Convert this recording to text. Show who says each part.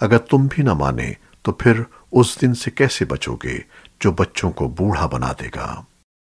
Speaker 1: اگر تم بھی نہ مانے تو پھر اس دن سے کیسے بچو گے جو بچوں کو بوڑھا بنا دے گا؟